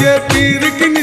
கேட்டு இருக்கு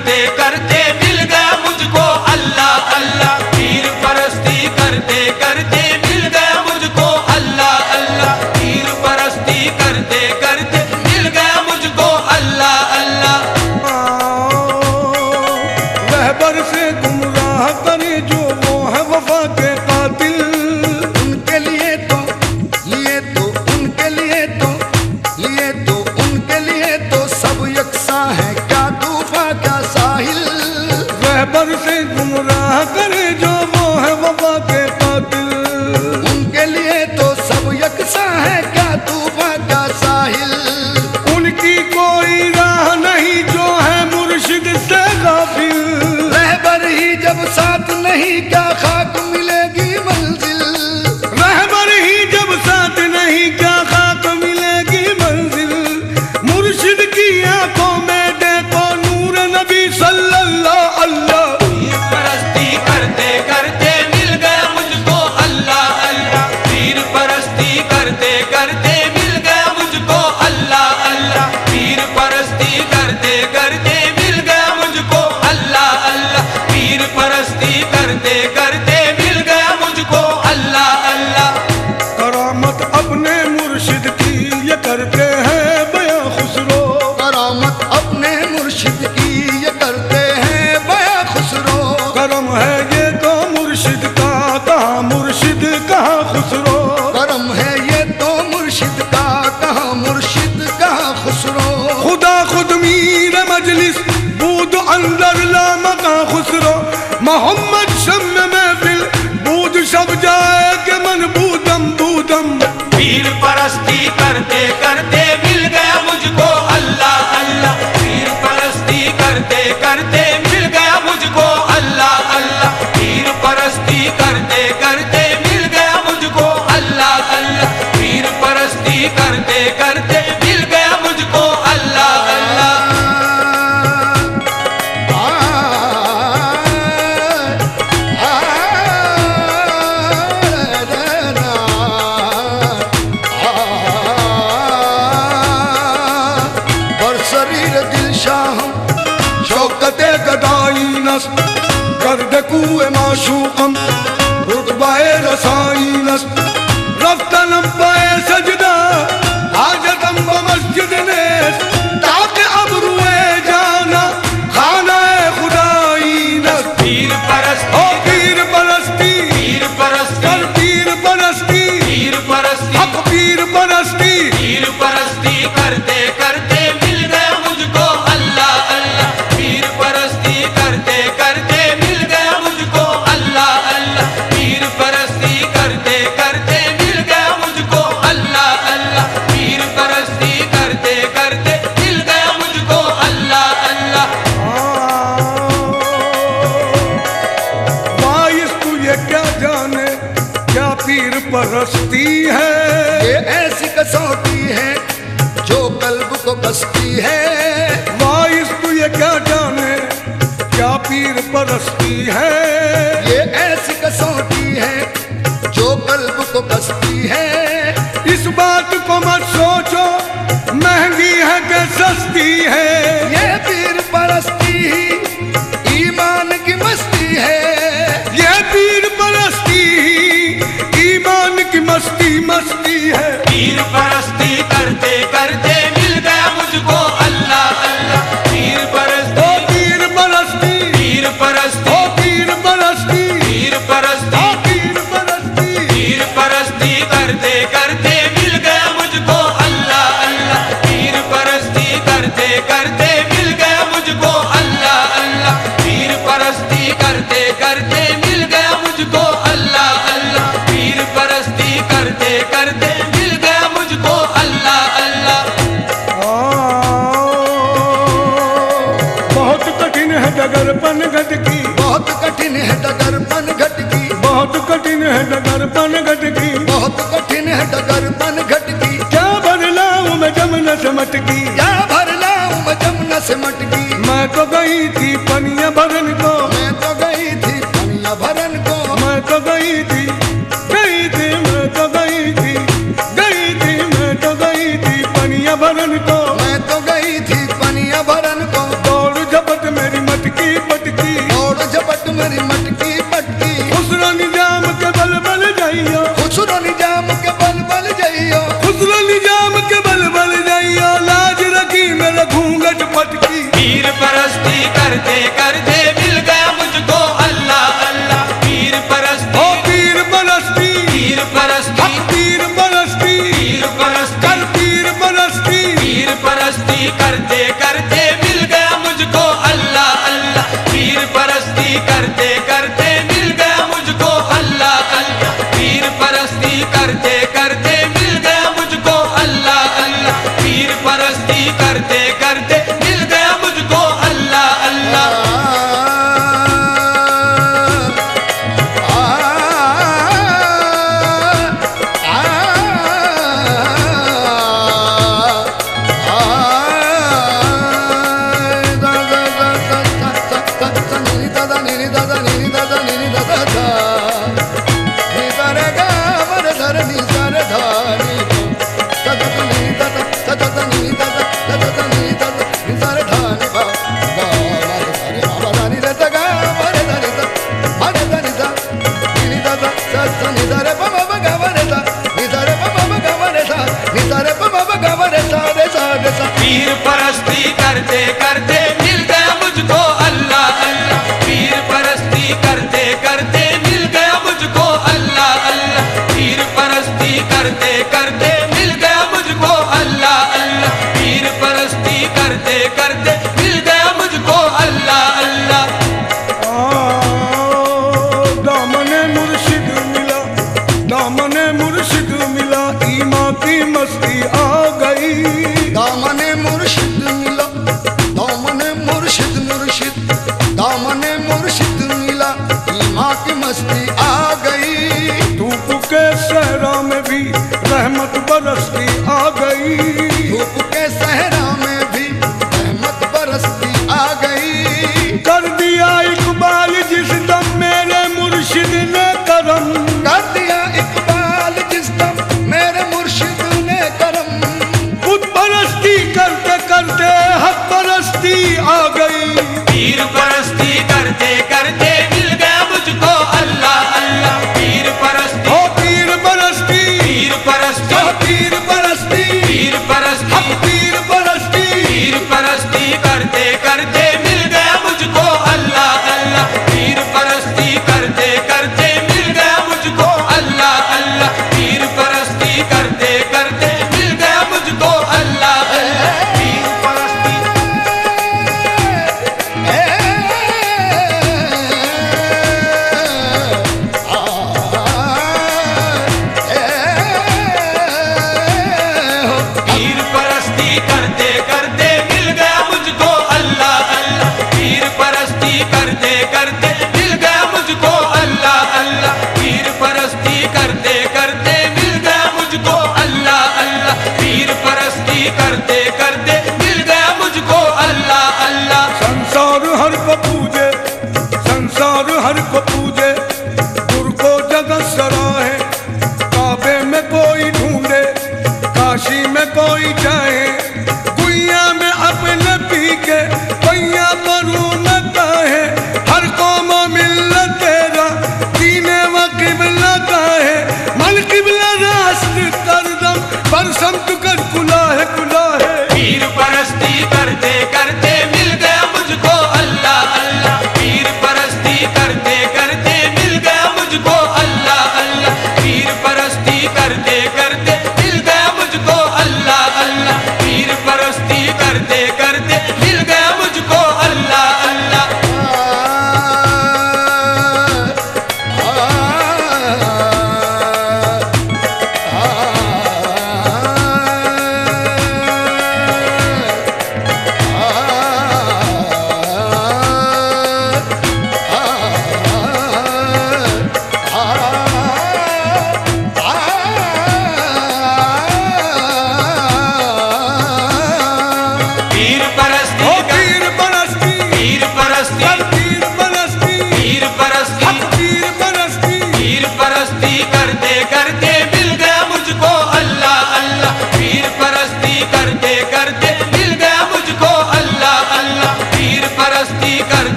करते कर रहबर से गुमराह करे जो वो है वबा के कातिल उनके लिए तो सब यकसा है क्या तू का साहिल? उनकी कोई राह नहीं जो है मुर्शिद से गाफिल। रहबर ही जब साथ नहीं क्या खाक में पीर परस्ती करते करते मिल गया मुझको। माशूकम रुतबाए रसाइनस रफ्तनम बाए सजदा हाजतम मस्जिद ने। ताके अब रुए जाना खाना खुदाई नस पीर परस्त कसौटी है। ये ऐसी कसौटी है जो कल्ब को कसती है। इस बात को मत सोचो महँगी है कि सस्ती है। करते करते पीर परस्ती करते करते मिल